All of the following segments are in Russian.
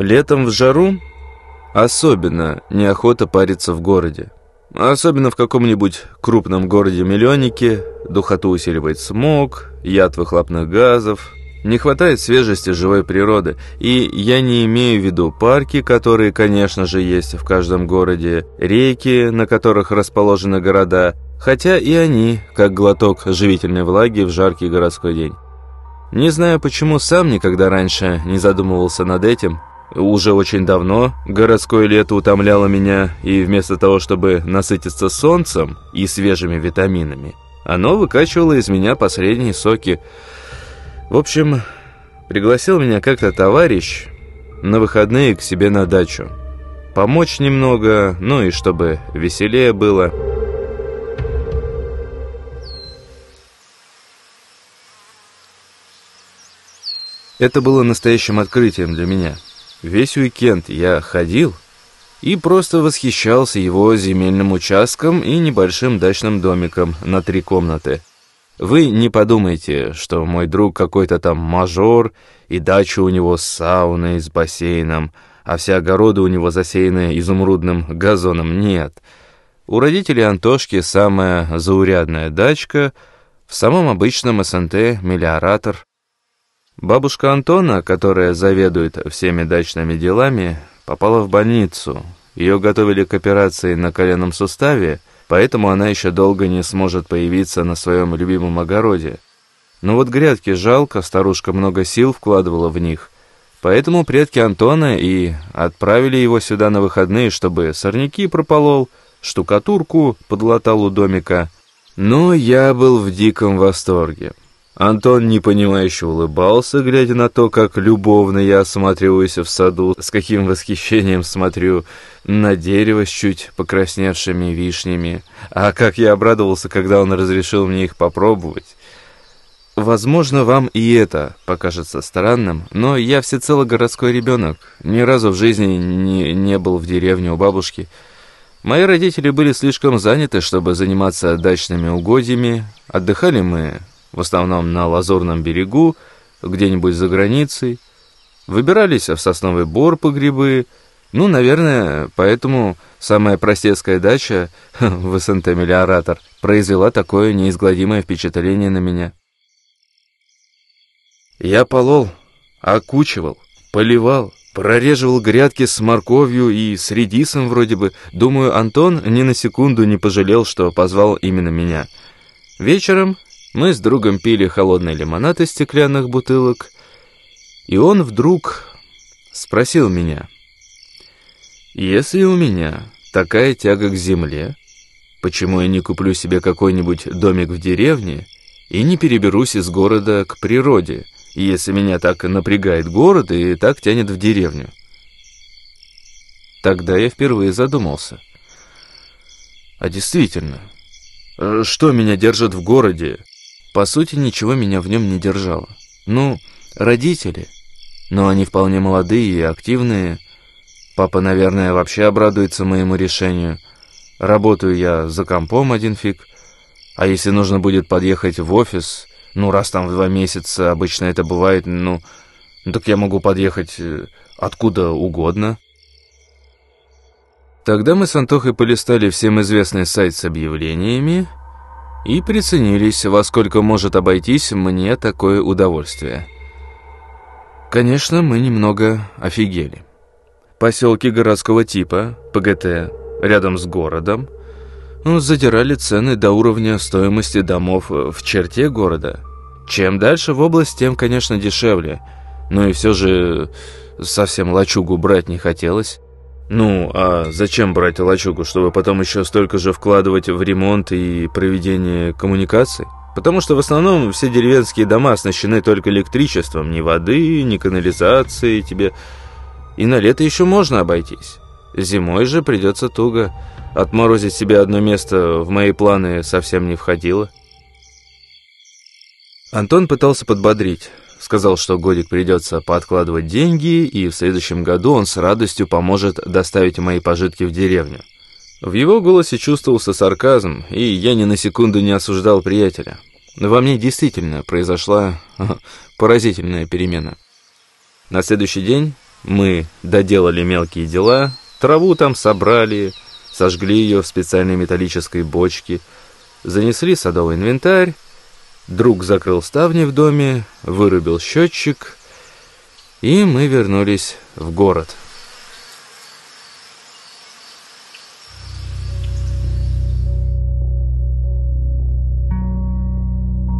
Летом в жару особенно неохота париться в городе. Особенно в каком-нибудь крупном городе-миллионнике духоту усиливает смог, яд выхлопных газов, не хватает свежести живой природы, и я не имею в виду парки, которые, конечно же, есть в каждом городе, реки, на которых расположены города, хотя и они, как глоток живительной влаги в жаркий городской день. Не знаю, почему сам никогда раньше не задумывался над этим, уже очень давно городское лето утомляло меня, и вместо того, чтобы насытиться солнцем и свежими витаминами, оно выкачивало из меня последние соки. В общем, пригласил меня как-то товарищ на выходные к себе на дачу. Помочь немного, ну и чтобы веселее было. Это было настоящим открытием для меня – Весь уикенд я ходил и просто восхищался его земельным участком и небольшим дачным домиком на три комнаты. Вы не подумайте, что мой друг какой-то там мажор, и дача у него с сауной, с бассейном, а все огороды у него засеяны изумрудным газоном. Нет. У родителей Антошки самая заурядная дачка в самом обычном СНТ «Мелиоратор», Бабушка Антона, которая заведует всеми дачными делами, попала в больницу. Ее готовили к операции на коленном суставе, поэтому она еще долго не сможет появиться на своем любимом огороде. Но вот грядки жалко, старушка много сил вкладывала в них. Поэтому предки Антона и отправили его сюда на выходные, чтобы сорняки прополол, штукатурку подлатал у домика. Но я был в диком восторге. Антон непонимающе улыбался, глядя на то, как любовно я осматриваюсь в саду, с каким восхищением смотрю на дерево с чуть покрасневшими вишнями, а как я обрадовался, когда он разрешил мне их попробовать. Возможно, вам и это покажется странным, но я всецело городской ребенок, ни разу в жизни не, не был в деревне у бабушки. Мои родители были слишком заняты, чтобы заниматься дачными угодьями, отдыхали мы в основном на Лазурном берегу, где-нибудь за границей. Выбирались в Сосновый Бор по грибы. Ну, наверное, поэтому самая простецкая дача в СНТ «Мелиоратор» произвела такое неизгладимое впечатление на меня. Я полол, окучивал, поливал, прореживал грядки с морковью и с редисом вроде бы. Думаю, Антон ни на секунду не пожалел, что позвал именно меня. Вечером мы с другом пили холодный лимонад из стеклянных бутылок, и он вдруг спросил меня, «Если у меня такая тяга к земле, почему я не куплю себе какой-нибудь домик в деревне и не переберусь из города к природе, если меня так напрягает город и так тянет в деревню?» Тогда я впервые задумался. А действительно, э, что меня держит в городе? По сути, ничего меня в нем не держало. Ну, родители. Но они вполне молодые и активные. Папа, наверное, вообще обрадуется моему решению. Работаю я за компом один фиг. А если нужно будет подъехать в офис, ну, раз там в два месяца, обычно это бывает, ну, так я могу подъехать э, откуда угодно. Тогда мы с Антохой полистали всем известный сайт с объявлениями, и приценились, во сколько может обойтись мне такое удовольствие. Конечно, мы немного офигели. Поселки городского типа, ПГТ, рядом с городом, ну, задирали цены до уровня стоимости домов в черте города. Чем дальше в область, тем, конечно, дешевле. Но и все же совсем лачугу брать не хотелось. Ну, а зачем брать лачугу, чтобы потом еще столько же вкладывать в ремонт и проведение коммуникаций? Потому что в основном все деревенские дома оснащены только электричеством, ни воды, ни канализации тебе. И на лето еще можно обойтись. Зимой же придется туго. Отморозить себе одно место в мои планы совсем не входило. Антон пытался подбодрить. Сказал, что годик придется пооткладывать деньги, и в следующем году он с радостью поможет доставить мои пожитки в деревню. В его голосе чувствовался сарказм, и я ни на секунду не осуждал приятеля. Во мне действительно произошла поразительная перемена. На следующий день Мы доделали мелкие дела, траву там собрали, сожгли ее в специальной металлической бочке, занесли садовый инвентарь, друг закрыл ставни в доме, вырубил счетчик, и мы вернулись в город.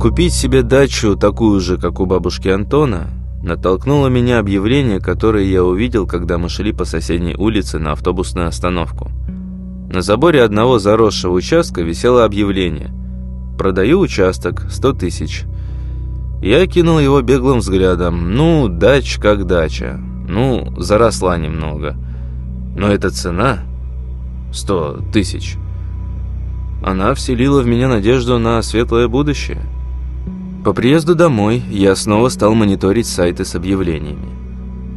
Купить себе дачу, такую же, как у бабушки Антона, натолкнуло меня объявление, которое я увидел, когда мы шли по соседней улице на автобусную остановку. На заборе одного заросшего участка висело объявление «Продаю участок, 100 тысяч». Я кинул его беглым взглядом. Ну, дач как дача. Ну, заросла немного. Но эта цена — 100 тысяч. Она вселила в меня надежду на светлое будущее. По приезду домой я снова стал мониторить сайты с объявлениями.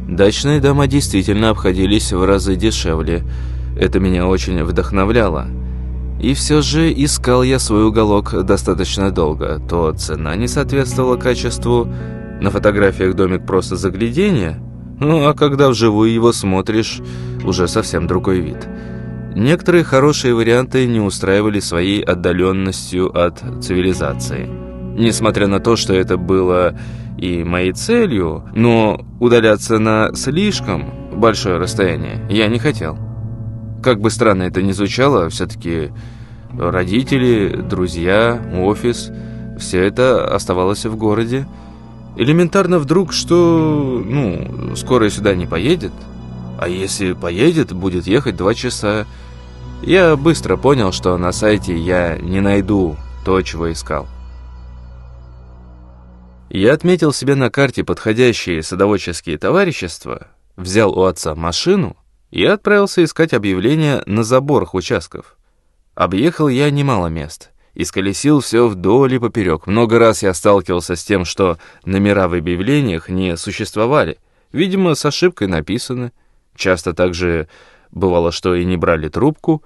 Дачные дома действительно обходились в разы дешевле. Это меня очень вдохновляло. И все же искал я свой уголок достаточно долго. То цена не соответствовала качеству, на фотографиях домик просто загляденье, ну а когда вживую его смотришь, уже совсем другой вид. Некоторые хорошие варианты не устраивали своей отдаленностью от цивилизации. Несмотря на то, что это было и моей целью, но удаляться на слишком большое расстояние я не хотел. Как бы странно это ни звучало, все-таки родители, друзья, офис, все это оставалось в городе. Элементарно вдруг, что, ну, скоро сюда не поедет, а если поедет, будет ехать два часа. Я быстро понял, что на сайте я не найду то, чего искал. Я отметил себе на карте подходящие садоводческие товарищества, взял у отца машину и отправился искать объявления на заборах участков. Объехал я немало мест, исколесил все вдоль и поперек. Много раз я сталкивался с тем, что номера в объявлениях не существовали. Видимо, с ошибкой написаны. Часто также бывало, что и не брали трубку.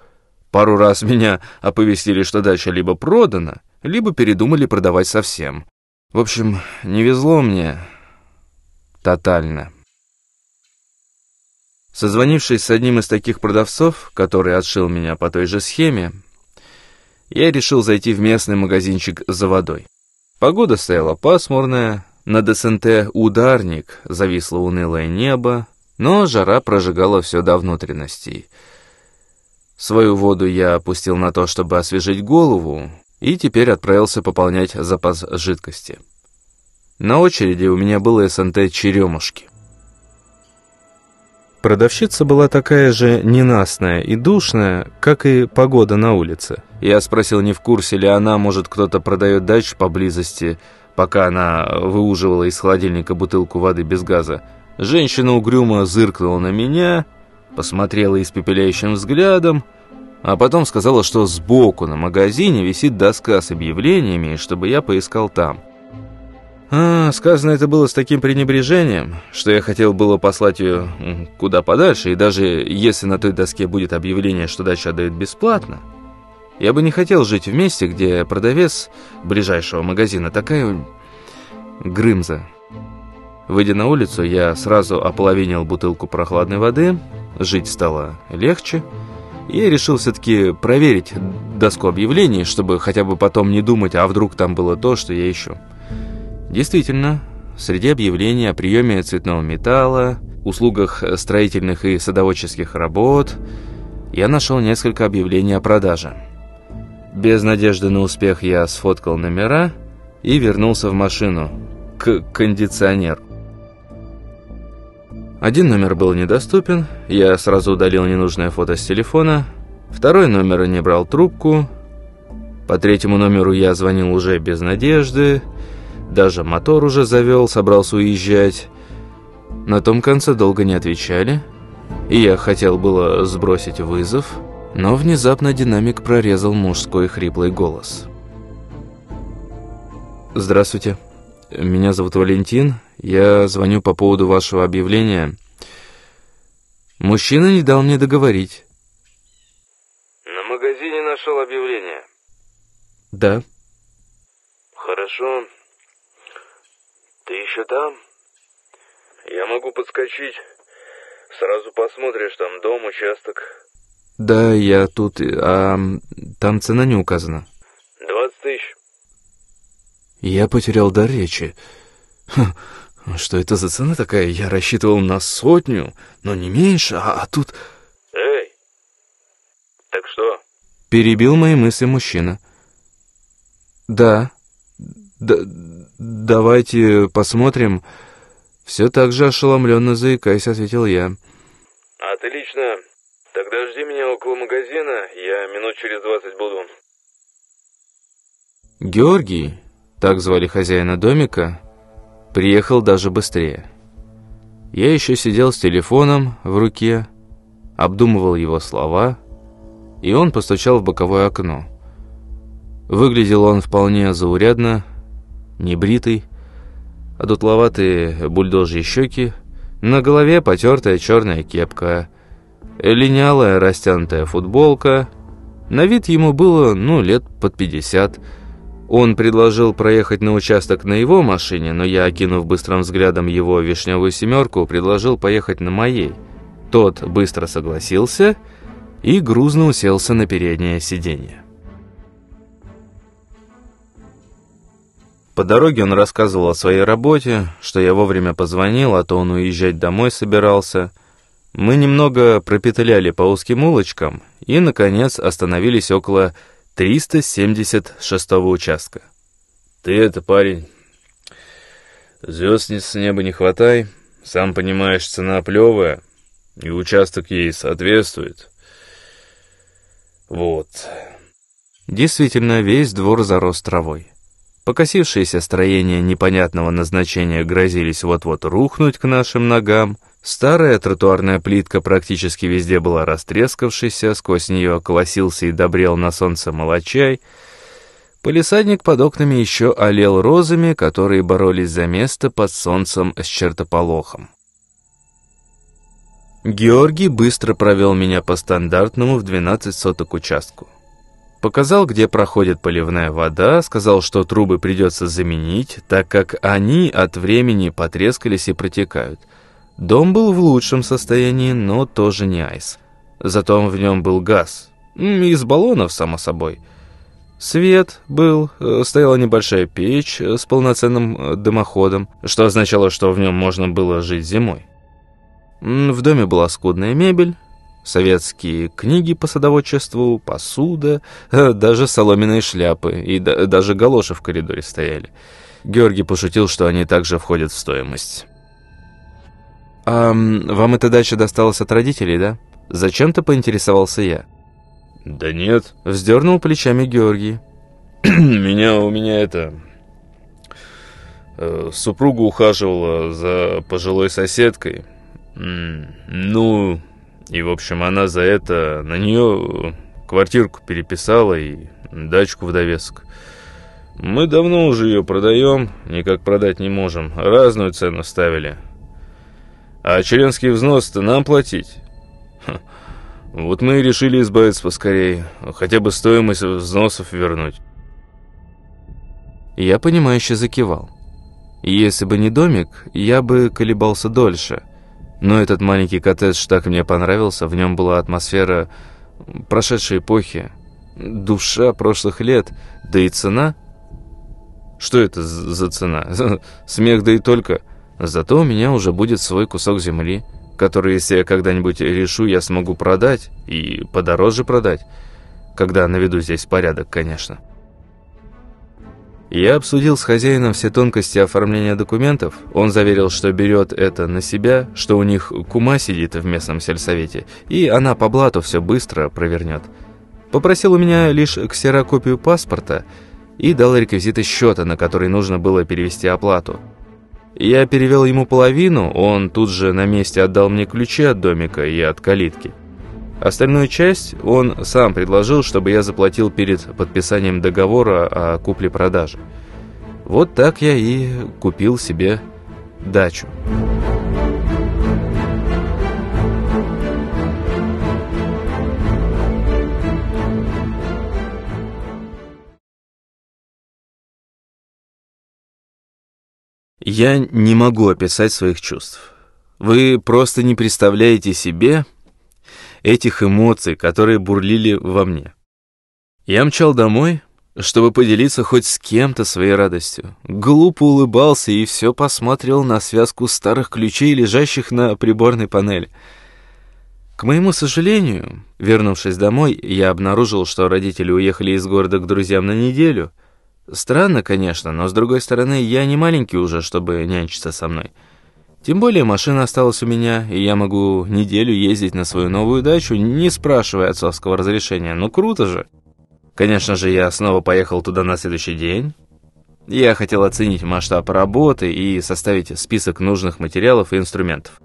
Пару раз меня оповестили, что дача либо продана, либо передумали продавать совсем. В общем, не везло мне тотально. Созвонившись с одним из таких продавцов, который отшил меня по той же схеме, я решил зайти в местный магазинчик за водой. Погода стояла пасмурная, над СНТ «Ударник» зависло унылое небо, но жара прожигала все до внутренностей. Свою воду я опустил на то, чтобы освежить голову, и теперь отправился пополнять запас жидкости. На очереди у меня было СНТ «Черемушки». Продавщица была такая же ненастная и душная, как и погода на улице. Я спросил, не в курсе ли она, может, кто-то продает дачу поблизости, пока она выуживала из холодильника бутылку воды без газа. Женщина угрюмо зыркнула на меня, посмотрела испепеляющим взглядом, а потом сказала, что сбоку на магазине висит доска с объявлениями, чтобы я поискал там. А, сказано это было с таким пренебрежением, что я хотел было послать ее куда подальше, и даже если на той доске будет объявление, что дача отдают бесплатно, я бы не хотел жить в месте, где продавец ближайшего магазина такая грымза. Выйдя на улицу, я сразу ополовинил бутылку прохладной воды, жить стало легче, я решил все-таки проверить доску объявлений, чтобы хотя бы потом не думать, а вдруг там было то, что я ищу. Действительно, среди объявлений о приеме цветного металла, услугах строительных и садоводческих работ я нашел несколько объявлений о продаже. Без надежды на успех я сфоткал номера и вернулся в машину, к кондиционеру. Один номер был недоступен, я сразу удалил ненужное фото с телефона. Второй номер не брал трубку. По третьему номеру я звонил уже без надежды. Даже мотор уже завел, собрался уезжать. На том конце долго не отвечали. И я хотел было сбросить вызов, но внезапно динамик прорезал мужской хриплый голос. «Здравствуйте». Меня зовут Валентин. Я звоню по поводу вашего объявления. Мужчина не дал мне договорить. На магазине нашел объявление? Да. Хорошо. Ты еще там? Я могу подскочить Сразу посмотришь, там дом, участок. Да, я тут, а там цена не указана. 20 тысяч. Я потерял дар речи. Ха, что это за цена такая? Я рассчитывал на сотню, но не меньше, а, а тут... Эй, так что? Перебил мои мысли мужчина. Да, да давайте посмотрим. Все так же ошеломленно заикаясь, ответил я. Отлично. Тогда жди меня около магазина, я минут через двадцать буду. Георгий, так звали хозяина домика, приехал даже быстрее. Я еще сидел с телефоном в руке, обдумывал его слова, и он постучал в боковое окно. Выглядел он вполне заурядно, небритый, одутловатые бульдожьи щеки, на голове потертая черная кепка, линялая растянутая футболка. На вид ему было, ну, лет под пятьдесят. Он предложил проехать на участок на его машине, но я, окинув быстрым взглядом его вишневую семерку, предложил поехать на моей. Тот быстро согласился и грузно уселся на переднее сиденье. По дороге он рассказывал о своей работе, что я вовремя позвонил, а то он уезжать домой собирался. Мы немного пропетляли по узким улочкам и, наконец, остановились около 376 участка. «Ты это, парень, звезд с неба не хватай, сам понимаешь, цена плевая, и участок ей соответствует. Вот». Действительно, весь двор зарос травой. Покосившиеся строения непонятного назначения грозились вот-вот рухнуть к нашим ногам. Старая тротуарная плитка практически везде была растрескавшейся, сквозь нее колосился и добрел на солнце молочай. Полисадник под окнами еще олел розами, которые боролись за место под солнцем с чертополохом. Георгий быстро провел меня по стандартному в 12 соток участку. Показал, где проходит поливная вода, сказал, что трубы придется заменить, так как они от времени потрескались и протекают. Дом был в лучшем состоянии, но тоже не айс. Зато в нем был газ. Из баллонов, само собой. Свет был, э, стояла небольшая печь с полноценным э, дымоходом, что означало, что в нем можно было жить зимой. В доме была скудная мебель, Советские книги по садоводчеству, посуда, э, даже соломенные шляпы и да, даже галоши в коридоре стояли. Георгий пошутил, что они также входят в стоимость. «А вам эта дача досталась от родителей, да?» Зачем-то поинтересовался я. «Да нет», — вздернул плечами Георгий. «Меня, у меня это... Э, супруга ухаживала за пожилой соседкой. Ну, и, в общем, она за это на нее квартирку переписала и дачку в довесок. Мы давно уже ее продаем, никак продать не можем. Разную цену ставили. А членский взнос-то нам платить. Вот мы и решили избавиться поскорее. Хотя бы стоимость взносов вернуть. Я понимающе закивал. Если бы не домик, я бы колебался дольше. Но этот маленький коттедж так мне понравился, в нем была атмосфера прошедшей эпохи, душа прошлых лет, да и цена. Что это за цена? Смех да и только. Зато у меня уже будет свой кусок земли, который, если я когда-нибудь решу, я смогу продать, и подороже продать, когда наведу здесь порядок, конечно. Я обсудил с хозяином все тонкости оформления документов. Он заверил, что берет это на себя, что у них кума сидит в местном сельсовете, и она по блату все быстро провернет. Попросил у меня лишь ксерокопию паспорта и дал реквизиты счета, на который нужно было перевести оплату. Я перевел ему половину, он тут же на месте отдал мне ключи от домика и от калитки. Остальную часть он сам предложил, чтобы я заплатил перед подписанием договора о купле-продаже. Вот так я и купил себе дачу. Я не могу описать своих чувств. Вы просто не представляете себе этих эмоций, которые бурлили во мне. Я мчал домой, чтобы поделиться хоть с кем-то своей радостью. Глупо улыбался и все посмотрел на связку старых ключей, лежащих на приборной панели. К моему сожалению, вернувшись домой, я обнаружил, что родители уехали из города к друзьям на неделю. Странно, конечно, но с другой стороны, я не маленький уже, чтобы нянчиться со мной. Тем более машина осталась у меня, и я могу неделю ездить на свою новую дачу, не спрашивая отцовского разрешения. Ну круто же! Конечно же, я снова поехал туда на следующий день. Я хотел оценить масштаб работы и составить список нужных материалов и инструментов.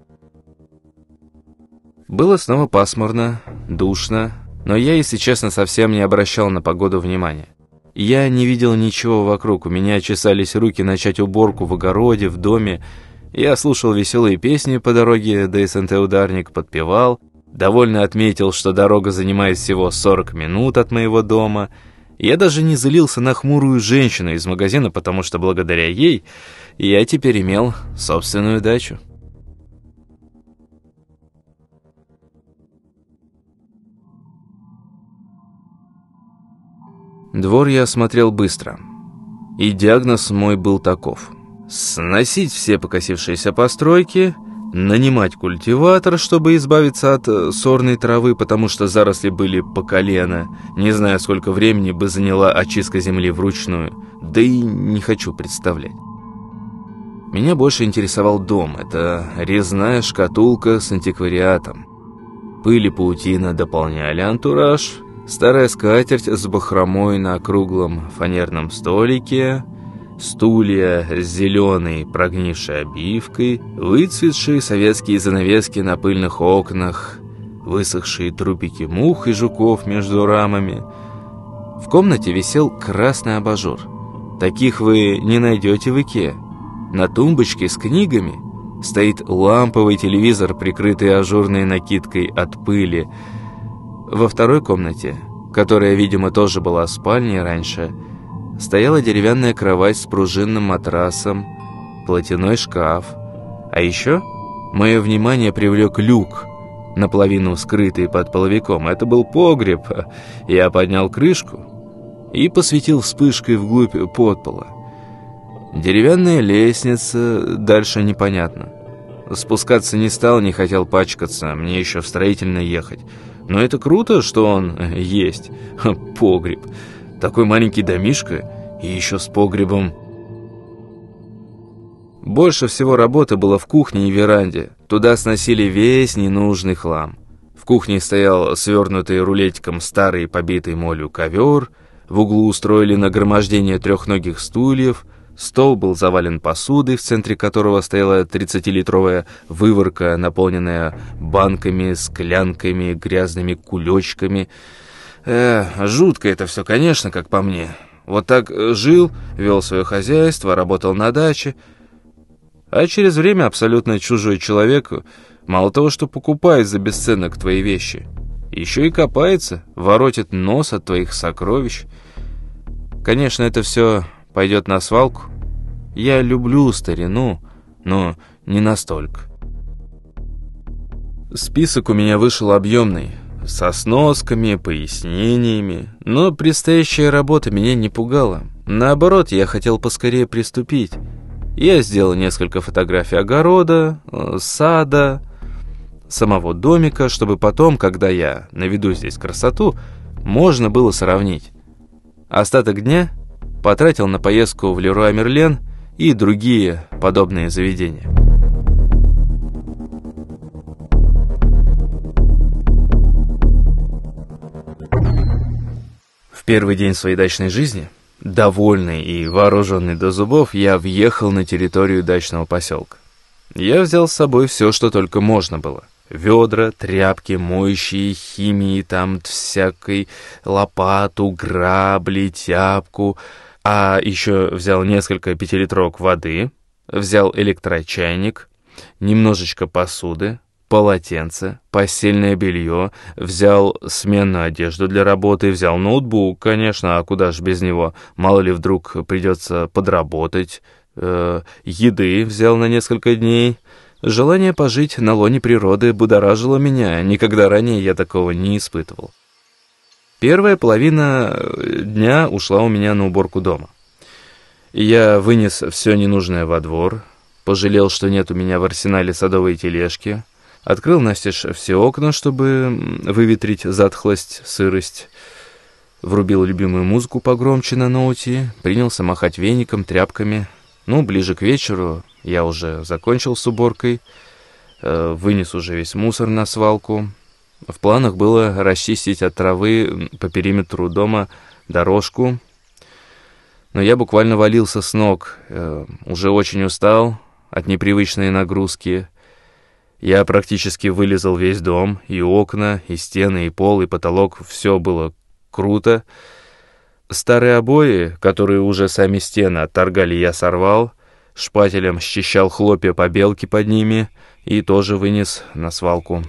Было снова пасмурно, душно, но я, если честно, совсем не обращал на погоду внимания. Я не видел ничего вокруг, у меня чесались руки начать уборку в огороде, в доме. Я слушал веселые песни по дороге до СНТ-ударник, подпевал — Довольно отметил, что дорога занимает всего 40 минут от моего дома. Я даже не злился на хмурую женщину из магазина, потому что благодаря ей я теперь имел собственную дачу. Двор я осмотрел быстро, и диагноз мой был таков. Сносить все покосившиеся постройки нанимать культиватор, чтобы избавиться от э, сорной травы, потому что заросли были по колено. Не знаю, сколько времени бы заняла очистка земли вручную, да и не хочу представлять. Меня больше интересовал дом. Это резная шкатулка с антиквариатом. Пыль и паутина дополняли антураж. Старая скатерть с бахромой на круглом фанерном столике – стулья с зеленой прогнившей обивкой, выцветшие советские занавески на пыльных окнах, высохшие трупики мух и жуков между рамами. В комнате висел красный абажур. Таких вы не найдете в Ике. На тумбочке с книгами стоит ламповый телевизор, прикрытый ажурной накидкой от пыли. Во второй комнате, которая, видимо, тоже была спальней раньше, стояла деревянная кровать с пружинным матрасом, платяной шкаф. А еще мое внимание привлек люк, наполовину скрытый под половиком. Это был погреб. Я поднял крышку и посветил вспышкой вглубь подпола. Деревянная лестница, дальше непонятно. Спускаться не стал, не хотел пачкаться, мне еще в строительно ехать. Но это круто, что он есть, погреб. Такой маленький домишко и еще с погребом. Больше всего работы было в кухне и веранде. Туда сносили весь ненужный хлам. В кухне стоял свернутый рулетиком старый побитый молью ковер, в углу устроили нагромождение трехногих стульев, стол был завален посудой, в центре которого стояла 30-литровая выворка, наполненная банками, склянками, грязными кулечками — Э, жутко это все, конечно, как по мне. Вот так жил, вел свое хозяйство, работал на даче. А через время абсолютно чужой человек мало того, что покупает за бесценок твои вещи, еще и копается, воротит нос от твоих сокровищ. Конечно, это все пойдет на свалку. Я люблю старину, но не настолько. Список у меня вышел объемный со сносками, пояснениями, но предстоящая работа меня не пугала. Наоборот, я хотел поскорее приступить. Я сделал несколько фотографий огорода, э, сада, самого домика, чтобы потом, когда я наведу здесь красоту, можно было сравнить. Остаток дня потратил на поездку в Леруа Мерлен и другие подобные заведения. Первый день своей дачной жизни, довольный и вооруженный до зубов, я въехал на территорию дачного поселка. Я взял с собой все, что только можно было. Ведра, тряпки, моющие, химии, там всякой, лопату, грабли, тяпку. А еще взял несколько пятилитровок воды, взял электрочайник, немножечко посуды, полотенце, постельное белье, взял сменную одежду для работы, взял ноутбук, конечно, а куда же без него, мало ли вдруг придется подработать, э, еды взял на несколько дней, Желание пожить на лоне природы будоражило меня, никогда ранее я такого не испытывал. Первая половина э, дня ушла у меня на уборку дома. Я вынес все ненужное во двор, пожалел, что нет у меня в арсенале садовой тележки, открыл настежь все окна, чтобы выветрить затхлость, сырость, врубил любимую музыку погромче на ноуте, принялся махать веником, тряпками. Ну, ближе к вечеру я уже закончил с уборкой, э, вынес уже весь мусор на свалку. В планах было расчистить от травы по периметру дома дорожку, но я буквально валился с ног, э, уже очень устал от непривычной нагрузки. Я практически вылезал весь дом, и окна, и стены, и пол, и потолок, все было круто. Старые обои, которые уже сами стены отторгали, я сорвал, шпателем счищал хлопья побелки под ними и тоже вынес на свалку.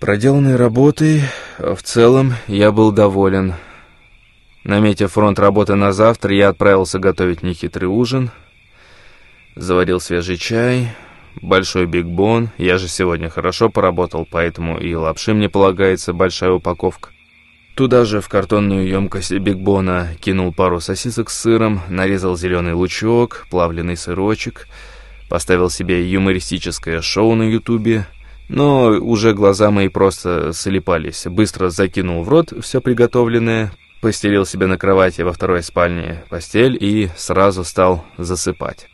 Проделанной работой в целом я был доволен. Наметив фронт работы на завтра, я отправился готовить нехитрый ужин. Заварил свежий чай, большой бигбон. Я же сегодня хорошо поработал, поэтому и лапши мне полагается большая упаковка. Туда же в картонную емкость бигбона кинул пару сосисок с сыром, нарезал зеленый лучок, плавленый сырочек, поставил себе юмористическое шоу на ютубе, но уже глаза мои просто слепались. Быстро закинул в рот все приготовленное, постелил себе на кровати во второй спальне постель и сразу стал засыпать.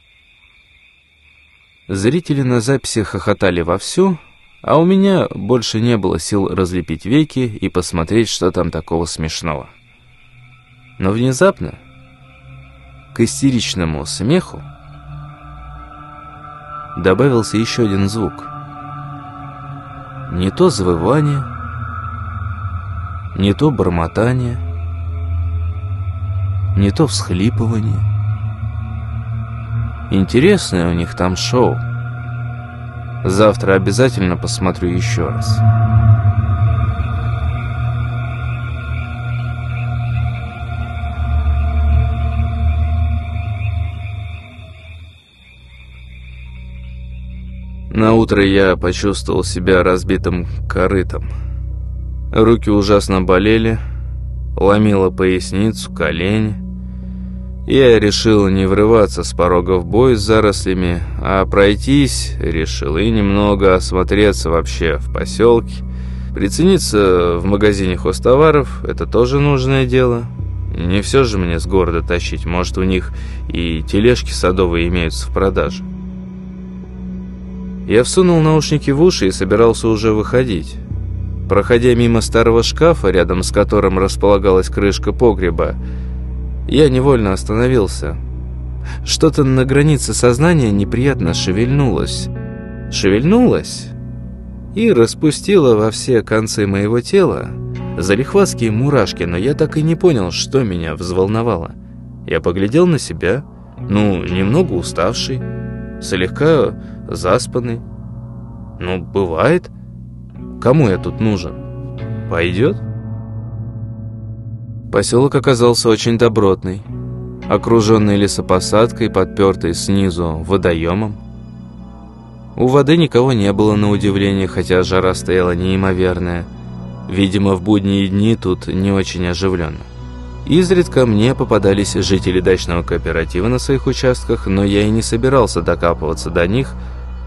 Зрители на записи хохотали вовсю, а у меня больше не было сил разлепить веки и посмотреть, что там такого смешного. Но внезапно к истеричному смеху добавился еще один звук. Не то завывание, не то бормотание — не то всхлипывание. Интересное у них там шоу. Завтра обязательно посмотрю еще раз. На утро я почувствовал себя разбитым корытом. Руки ужасно болели, ломило поясницу, колени. Я решил не врываться с порога в бой с зарослями, а пройтись решил и немного осмотреться вообще в поселке. Прицениться в магазине хозтоваров – это тоже нужное дело. Не все же мне с города тащить, может у них и тележки садовые имеются в продаже. Я всунул наушники в уши и собирался уже выходить. Проходя мимо старого шкафа, рядом с которым располагалась крышка погреба, я невольно остановился. Что-то на границе сознания неприятно шевельнулось. Шевельнулось и распустило во все концы моего тела залихватские мурашки, но я так и не понял, что меня взволновало. Я поглядел на себя, ну, немного уставший, слегка заспанный. Ну, бывает. Кому я тут нужен? Пойдет? Поселок оказался очень добротный, окруженный лесопосадкой, подпертой снизу водоемом. У воды никого не было на удивление, хотя жара стояла неимоверная. Видимо, в будние дни тут не очень оживленно. Изредка мне попадались жители дачного кооператива на своих участках, но я и не собирался докапываться до них.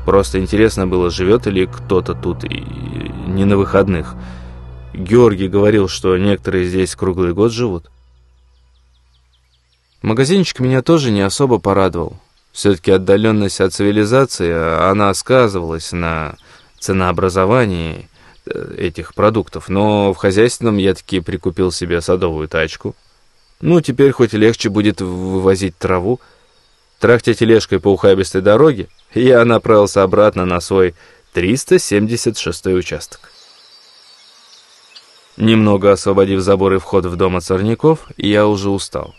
Просто интересно было, живет ли кто-то тут и не на выходных – Георгий говорил, что некоторые здесь круглый год живут. Магазинчик меня тоже не особо порадовал. Все-таки отдаленность от цивилизации, она сказывалась на ценообразовании э, этих продуктов. Но в хозяйственном я таки прикупил себе садовую тачку. Ну, теперь хоть легче будет вывозить траву. Трахтя тележкой по ухабистой дороге, я направился обратно на свой 376 участок. Немного освободив забор и вход в дом от сорняков, я уже устал.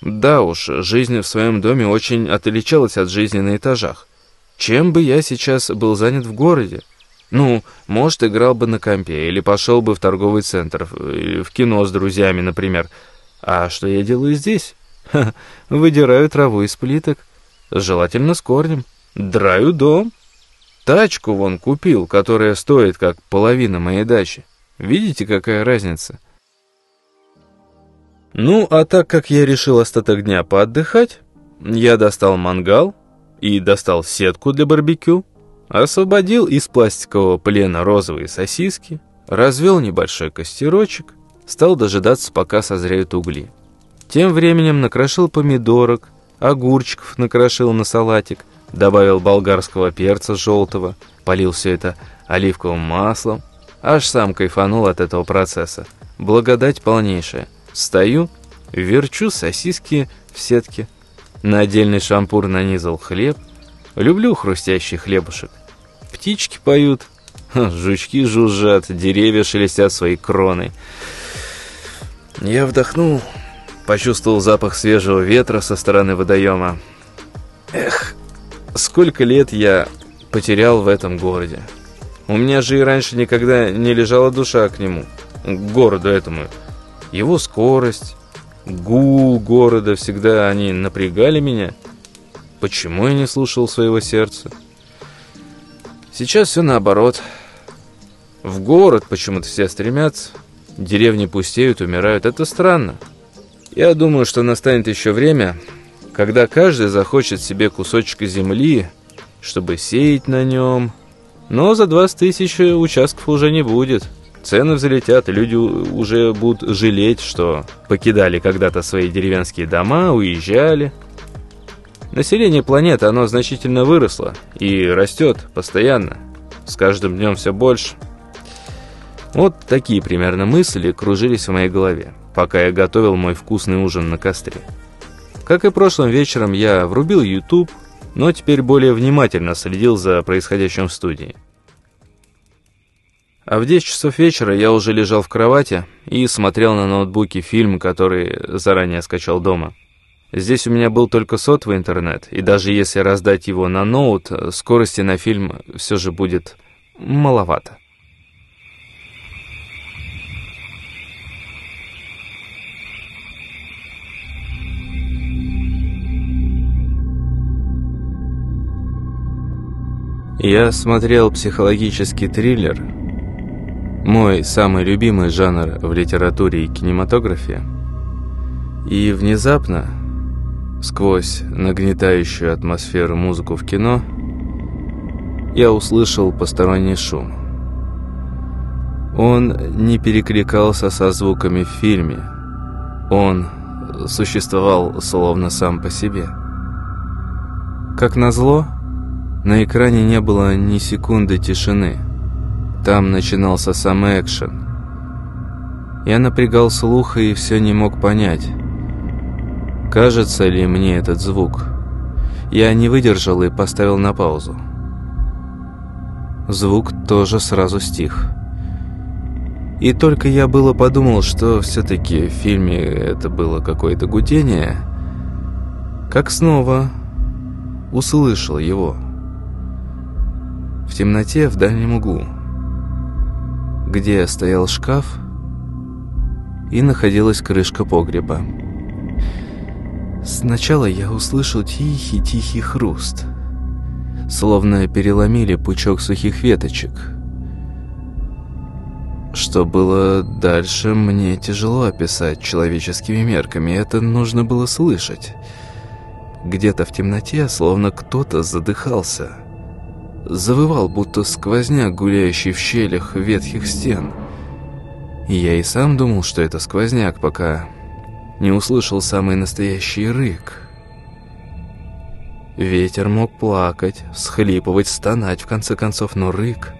Да уж, жизнь в своем доме очень отличалась от жизни на этажах. Чем бы я сейчас был занят в городе? Ну, может, играл бы на компе, или пошел бы в торговый центр, в кино с друзьями, например. А что я делаю здесь? Ха, выдираю траву из плиток, желательно с корнем. Драю дом. Тачку вон купил, которая стоит как половина моей дачи. Видите, какая разница? Ну, а так как я решил остаток дня поотдыхать, я достал мангал и достал сетку для барбекю, освободил из пластикового плена розовые сосиски, развел небольшой костерочек, стал дожидаться, пока созреют угли. Тем временем накрошил помидорок, огурчиков накрошил на салатик, добавил болгарского перца желтого, полил все это оливковым маслом. Аж сам кайфанул от этого процесса. Благодать полнейшая. Стою, верчу сосиски в сетке. На отдельный шампур нанизал хлеб. Люблю хрустящий хлебушек. Птички поют, жучки жужжат, деревья шелестят своей кроной. Я вдохнул, почувствовал запах свежего ветра со стороны водоема. Эх, сколько лет я потерял в этом городе. У меня же и раньше никогда не лежала душа к нему, к городу этому. Его скорость, гул города, всегда они напрягали меня. Почему я не слушал своего сердца? Сейчас все наоборот. В город почему-то все стремятся. Деревни пустеют, умирают. Это странно. Я думаю, что настанет еще время, когда каждый захочет себе кусочек земли, чтобы сеять на нем, но за 20 тысяч участков уже не будет. Цены взлетят, люди уже будут жалеть, что покидали когда-то свои деревенские дома, уезжали. Население планеты, оно значительно выросло и растет постоянно. С каждым днем все больше. Вот такие примерно мысли кружились в моей голове, пока я готовил мой вкусный ужин на костре. Как и прошлым вечером, я врубил YouTube, но теперь более внимательно следил за происходящим в студии. А в 10 часов вечера я уже лежал в кровати и смотрел на ноутбуке фильм, который заранее скачал дома. Здесь у меня был только сотовый интернет, и даже если раздать его на ноут, скорости на фильм все же будет маловато. Я смотрел психологический триллер, мой самый любимый жанр в литературе и кинематографе, и внезапно, сквозь нагнетающую атмосферу музыку в кино, я услышал посторонний шум. Он не перекликался со звуками в фильме, он существовал словно сам по себе. Как назло, на экране не было ни секунды тишины. Там начинался сам экшен. Я напрягал слух и все не мог понять, кажется ли мне этот звук. Я не выдержал и поставил на паузу. Звук тоже сразу стих. И только я было подумал, что все-таки в фильме это было какое-то гудение, как снова услышал его в темноте в дальнем углу, где стоял шкаф и находилась крышка погреба. Сначала я услышал тихий-тихий хруст, словно переломили пучок сухих веточек. Что было дальше, мне тяжело описать человеческими мерками, это нужно было слышать. Где-то в темноте, словно кто-то задыхался – завывал, будто сквозняк, гуляющий в щелях ветхих стен. Я и сам думал, что это сквозняк, пока не услышал самый настоящий рык. Ветер мог плакать, всхлипывать, стонать, в конце концов, но рык...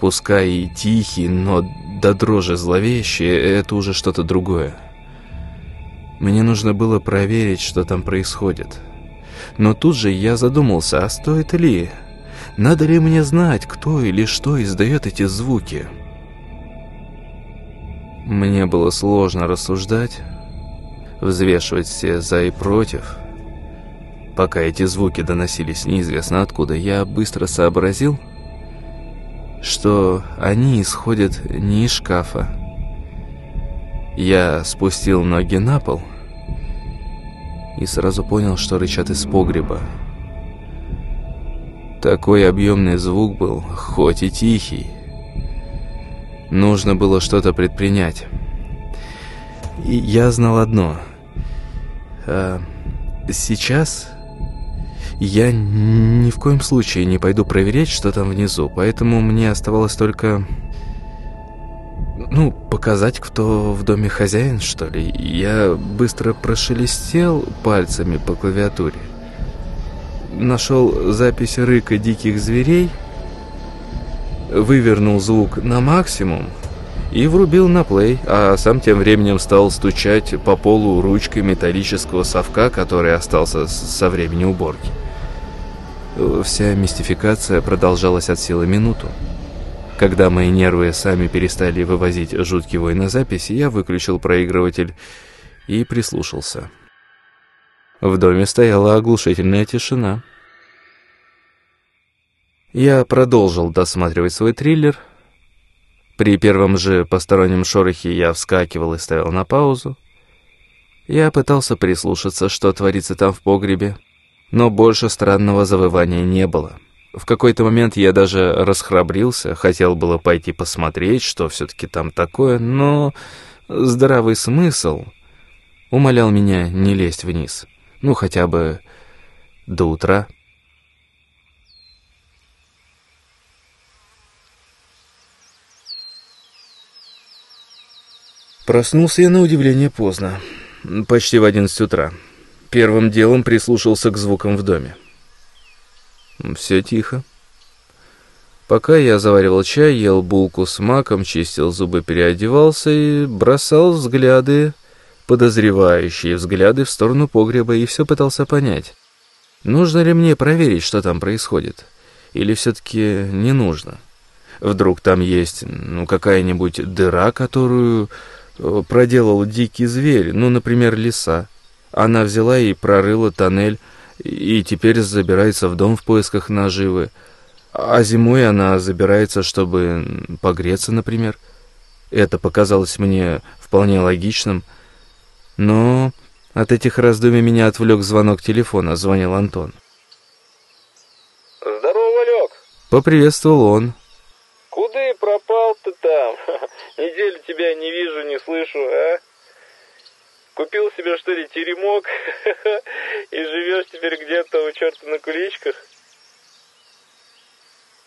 Пускай и тихий, но до дрожи зловещий, это уже что-то другое. Мне нужно было проверить, что там происходит. Но тут же я задумался, а стоит ли? Надо ли мне знать, кто или что издает эти звуки? Мне было сложно рассуждать, взвешивать все «за» и «против». Пока эти звуки доносились неизвестно откуда, я быстро сообразил, что они исходят не из шкафа. Я спустил ноги на пол — и сразу понял, что рычат из погреба. Такой объемный звук был, хоть и тихий. Нужно было что-то предпринять. И я знал одно. А сейчас я ни в коем случае не пойду проверять, что там внизу, поэтому мне оставалось только... Ну, показать, кто в доме хозяин, что ли. Я быстро прошелестел пальцами по клавиатуре. Нашел запись рыка диких зверей, вывернул звук на максимум и врубил на плей, а сам тем временем стал стучать по полу ручкой металлического совка, который остался со времени уборки. Вся мистификация продолжалась от силы минуту. Когда мои нервы сами перестали вывозить жуткий вой на записи, я выключил проигрыватель и прислушался. В доме стояла оглушительная тишина. Я продолжил досматривать свой триллер. При первом же постороннем шорохе я вскакивал и ставил на паузу. Я пытался прислушаться, что творится там в погребе, но больше странного завывания не было. В какой-то момент я даже расхрабрился, хотел было пойти посмотреть, что все-таки там такое, но здравый смысл умолял меня не лезть вниз. Ну, хотя бы до утра. Проснулся я на удивление поздно, почти в одиннадцать утра. Первым делом прислушался к звукам в доме. Все тихо. Пока я заваривал чай, ел булку с маком, чистил зубы, переодевался и бросал взгляды, подозревающие взгляды в сторону погреба, и все пытался понять, нужно ли мне проверить, что там происходит, или все-таки не нужно. Вдруг там есть, ну, какая-нибудь дыра, которую э, проделал дикий зверь, ну, например, лиса. Она взяла и прорыла тоннель, и теперь забирается в дом в поисках наживы. А зимой она забирается, чтобы погреться, например. Это показалось мне вполне логичным. Но от этих раздумий меня отвлек звонок телефона. Звонил Антон. «Здорово, Лёг!» Поприветствовал он. «Куда пропал ты там? Неделю тебя не вижу, не слышу, а?» Купил себе, что ли, теремок и живешь теперь где-то у черта на куличках?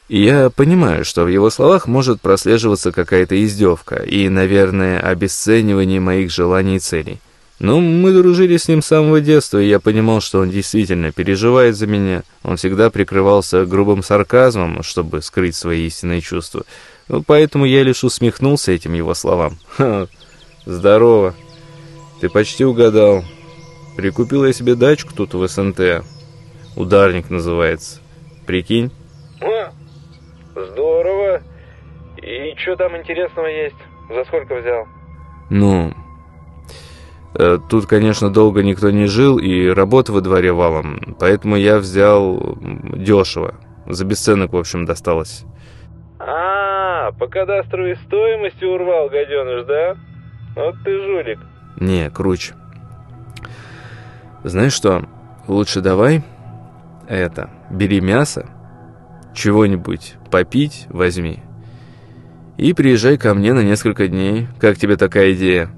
Я понимаю, что в его словах может прослеживаться какая-то издевка и, наверное, обесценивание моих желаний и целей. Но мы дружили с ним с самого детства, и я понимал, что он действительно переживает за меня. Он всегда прикрывался грубым сарказмом, чтобы скрыть свои истинные чувства. Ну, поэтому я лишь усмехнулся этим его словам. Ха, здорово. Ты почти угадал. Прикупил я себе дачку тут в СНТ. Ударник называется. Прикинь? О, здорово. И что там интересного есть? За сколько взял? Ну, э, тут, конечно, долго никто не жил, и работа во дворе валом, поэтому я взял дешево. За бесценок, в общем, досталось. А, по кадастровой стоимости урвал, гаденыш, да? Вот ты жулик. Не, круче. Знаешь что, лучше давай это, бери мясо, чего-нибудь попить возьми и приезжай ко мне на несколько дней. Как тебе такая идея?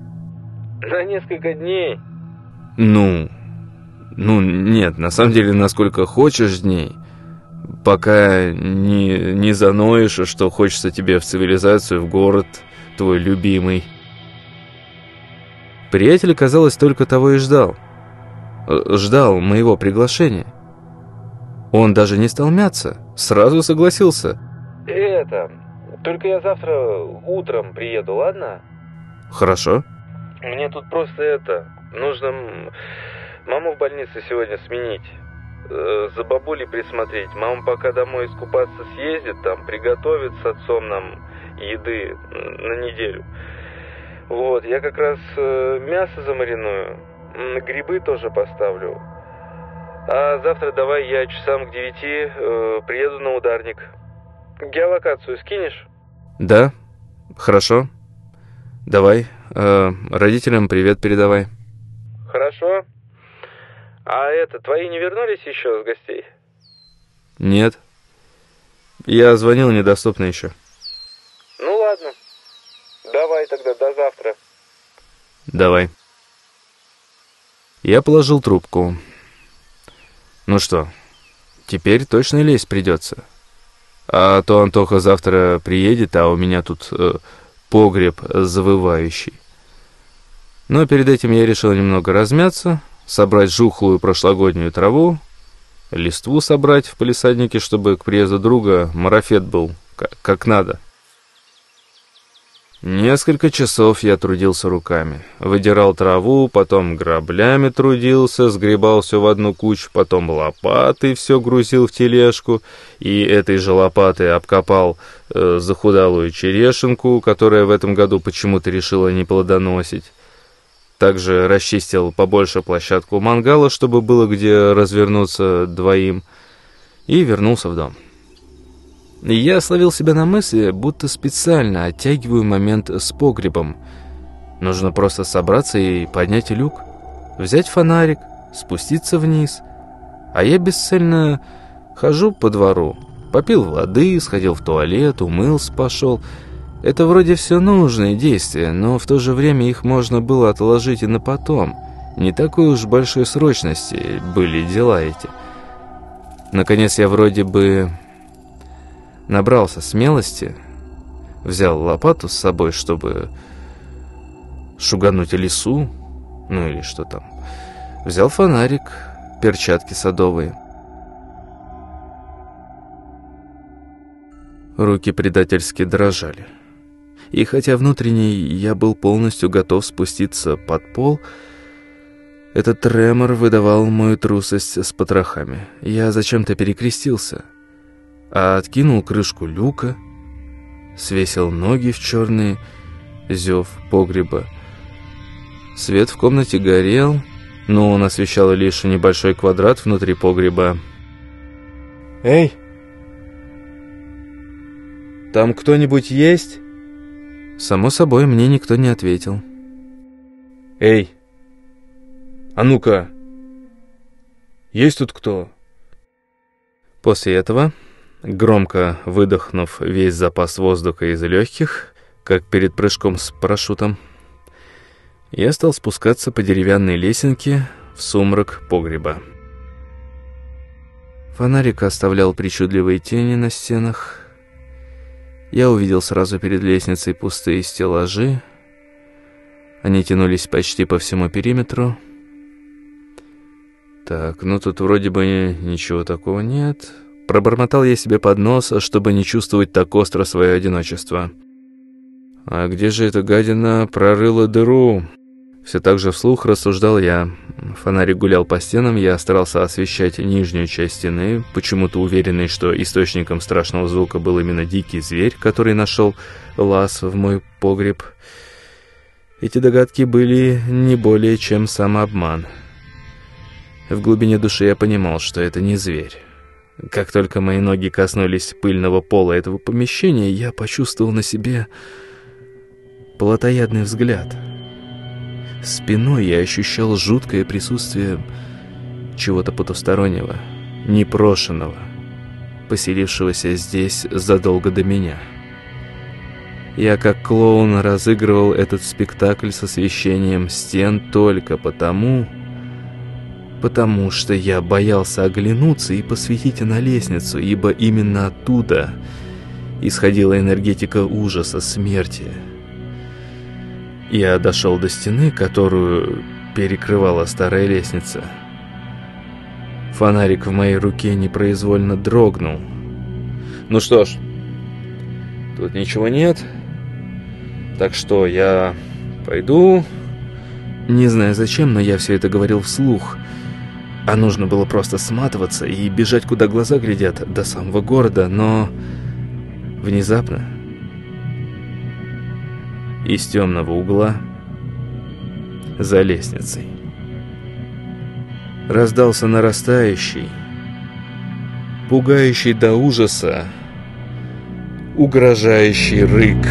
На несколько дней? Ну, ну нет, на самом деле, насколько хочешь дней, пока не, не заноешь, что хочется тебе в цивилизацию, в город твой любимый. Приятель, казалось, только того и ждал. Э, ждал моего приглашения. Он даже не стал мяться, сразу согласился. Это, только я завтра утром приеду, ладно? Хорошо. Мне тут просто это, нужно маму в больнице сегодня сменить. Э, за бабулей присмотреть. Мама пока домой искупаться съездит, там приготовит с отцом нам еды на неделю. Вот, я как раз э, мясо замариную, грибы тоже поставлю. А завтра давай я часам к девяти э, приеду на ударник. Геолокацию скинешь? Да, хорошо. Давай, э, родителям привет передавай. Хорошо. А это, твои не вернулись еще с гостей? Нет. Я звонил недоступно еще. Ну ладно. Давай тогда до завтра. Давай. Я положил трубку. Ну что, теперь точно лезть придется. А то Антоха завтра приедет, а у меня тут э, погреб завывающий. Но перед этим я решил немного размяться, собрать жухлую прошлогоднюю траву, листву собрать в полисаднике, чтобы к приезду друга марафет был как, как надо. Несколько часов я трудился руками. Выдирал траву, потом граблями трудился, сгребал все в одну кучу, потом лопатой все грузил в тележку, и этой же лопатой обкопал э, захудалую черешенку, которая в этом году почему-то решила не плодоносить. Также расчистил побольше площадку мангала, чтобы было где развернуться двоим, и вернулся в дом. Я словил себя на мысли, будто специально оттягиваю момент с погребом. Нужно просто собраться и поднять люк, взять фонарик, спуститься вниз. А я бесцельно хожу по двору, попил воды, сходил в туалет, умылся, пошел. Это вроде все нужные действия, но в то же время их можно было отложить и на потом. Не такой уж большой срочности были дела эти. Наконец я вроде бы набрался смелости, взял лопату с собой, чтобы шугануть лесу, ну или что там. Взял фонарик, перчатки садовые. Руки предательски дрожали. И хотя внутренне я был полностью готов спуститься под пол, этот тремор выдавал мою трусость с потрохами. Я зачем-то перекрестился — а откинул крышку люка, свесил ноги в черный зев погреба. Свет в комнате горел, но он освещал лишь небольшой квадрат внутри погреба. «Эй! Там кто-нибудь есть?» Само собой, мне никто не ответил. «Эй! А ну-ка! Есть тут кто?» После этого Громко выдохнув весь запас воздуха из легких, как перед прыжком с парашютом, я стал спускаться по деревянной лесенке в сумрак погреба. Фонарик оставлял причудливые тени на стенах. Я увидел сразу перед лестницей пустые стеллажи. Они тянулись почти по всему периметру. Так, ну тут вроде бы ничего такого нет. Пробормотал я себе под нос, чтобы не чувствовать так остро свое одиночество. «А где же эта гадина прорыла дыру?» Все так же вслух рассуждал я. Фонарик гулял по стенам, я старался освещать нижнюю часть стены, почему-то уверенный, что источником страшного звука был именно дикий зверь, который нашел лаз в мой погреб. Эти догадки были не более чем самообман. В глубине души я понимал, что это не зверь. Как только мои ноги коснулись пыльного пола этого помещения, я почувствовал на себе плотоядный взгляд. Спиной я ощущал жуткое присутствие чего-то потустороннего, непрошенного, поселившегося здесь задолго до меня. Я как клоун разыгрывал этот спектакль с освещением стен только потому, потому что я боялся оглянуться и посветить на лестницу, ибо именно оттуда исходила энергетика ужаса, смерти. Я дошел до стены, которую перекрывала старая лестница. Фонарик в моей руке непроизвольно дрогнул. Ну что ж, тут ничего нет, так что я пойду... Не знаю зачем, но я все это говорил вслух — а нужно было просто сматываться и бежать, куда глаза глядят, до самого города, но... Внезапно... Из темного угла за лестницей раздался нарастающий, пугающий до ужаса, угрожающий рык.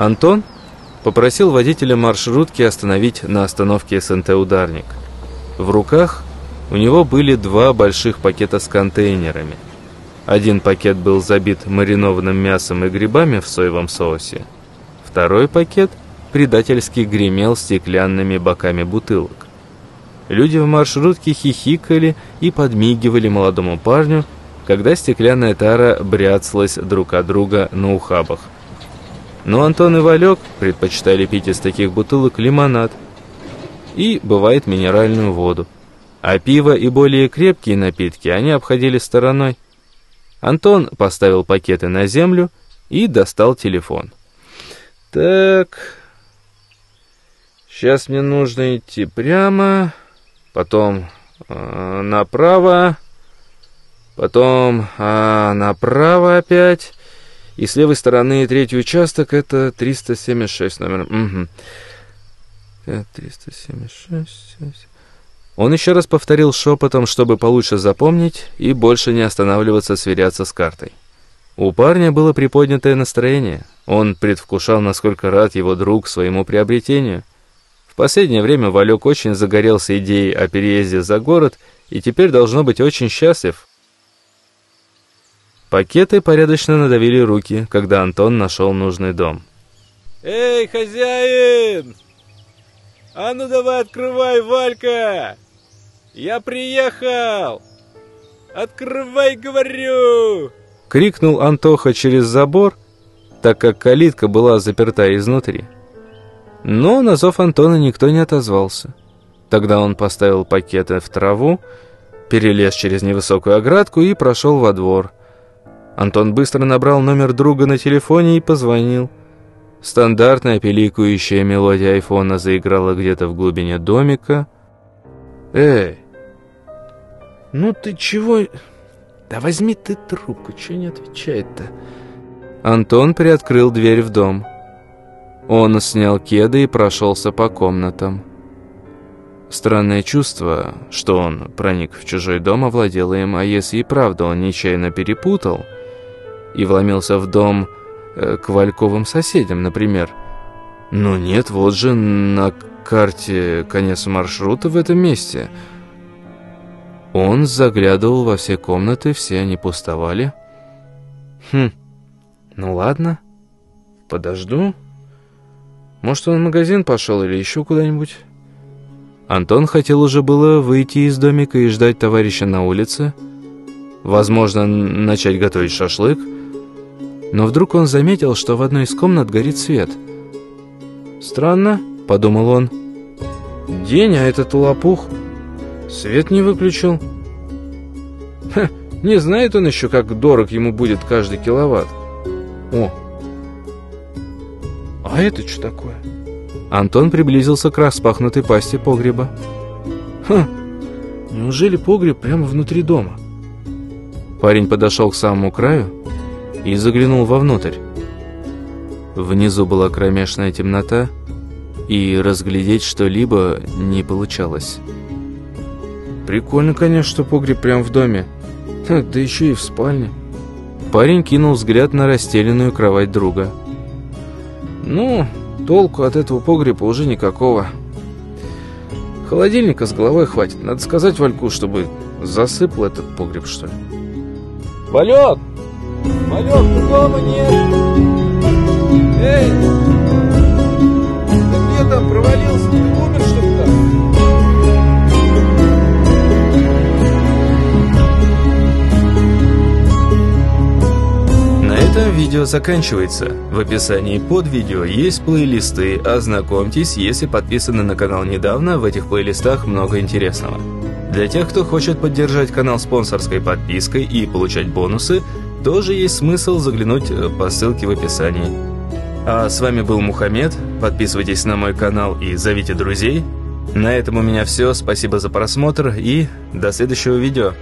«Антон?» попросил водителя маршрутки остановить на остановке СНТ «Ударник». В руках у него были два больших пакета с контейнерами. Один пакет был забит маринованным мясом и грибами в соевом соусе. Второй пакет предательски гремел стеклянными боками бутылок. Люди в маршрутке хихикали и подмигивали молодому парню, когда стеклянная тара бряцалась друг от друга на ухабах. Но Антон и Валек предпочитали пить из таких бутылок лимонад и, бывает, минеральную воду. А пиво и более крепкие напитки они обходили стороной. Антон поставил пакеты на землю и достал телефон. «Так, сейчас мне нужно идти прямо, потом э, направо, потом э, направо опять, и с левой стороны третий участок, это 376 номер. Угу. 376... Он еще раз повторил шепотом, чтобы получше запомнить и больше не останавливаться сверяться с картой. У парня было приподнятое настроение. Он предвкушал, насколько рад его друг своему приобретению. В последнее время Валек очень загорелся идеей о переезде за город и теперь должно быть очень счастлив. Пакеты порядочно надавили руки, когда Антон нашел нужный дом. «Эй, хозяин! А ну давай открывай, Валька!» «Я приехал! Открывай, говорю!» Крикнул Антоха через забор, так как калитка была заперта изнутри. Но на зов Антона никто не отозвался. Тогда он поставил пакеты в траву, перелез через невысокую оградку и прошел во двор. Антон быстро набрал номер друга на телефоне и позвонил. Стандартная пиликающая мелодия айфона заиграла где-то в глубине домика — «Эй, ну ты чего? Да возьми ты трубку, чего не отвечает-то?» Антон приоткрыл дверь в дом. Он снял кеды и прошелся по комнатам. Странное чувство, что он проник в чужой дом, овладело им, а если и правда он нечаянно перепутал и вломился в дом э, к Вальковым соседям, например. Ну нет, вот же на карте конец маршрута в этом месте. Он заглядывал во все комнаты, все они пустовали. Хм, ну ладно, подожду. Может, он в магазин пошел или еще куда-нибудь? Антон хотел уже было выйти из домика и ждать товарища на улице. Возможно, начать готовить шашлык. Но вдруг он заметил, что в одной из комнат горит свет. Странно подумал он. День, а этот лопух свет не выключил. Ха, не знает он еще, как дорог ему будет каждый киловатт. О, а это что такое? Антон приблизился к распахнутой пасти погреба. Ха, неужели погреб прямо внутри дома? Парень подошел к самому краю и заглянул вовнутрь. Внизу была кромешная темнота, и разглядеть что-либо не получалось. Прикольно, конечно, что погреб прямо в доме. Да еще и в спальне. Парень кинул взгляд на расстеленную кровать друга. Ну, толку от этого погреба уже никакого. Холодильника с головой хватит. Надо сказать Вальку, чтобы засыпал этот погреб, что ли. Валек! Валек, ты дома нет? Эй! там провалился, умер что ли там? Этом видео заканчивается. В описании под видео есть плейлисты, ознакомьтесь, если подписаны на канал недавно, в этих плейлистах много интересного. Для тех, кто хочет поддержать канал спонсорской подпиской и получать бонусы, тоже есть смысл заглянуть э, по ссылке в описании. А с вами был Мухаммед. Подписывайтесь на мой канал и зовите друзей. На этом у меня все. Спасибо за просмотр и до следующего видео.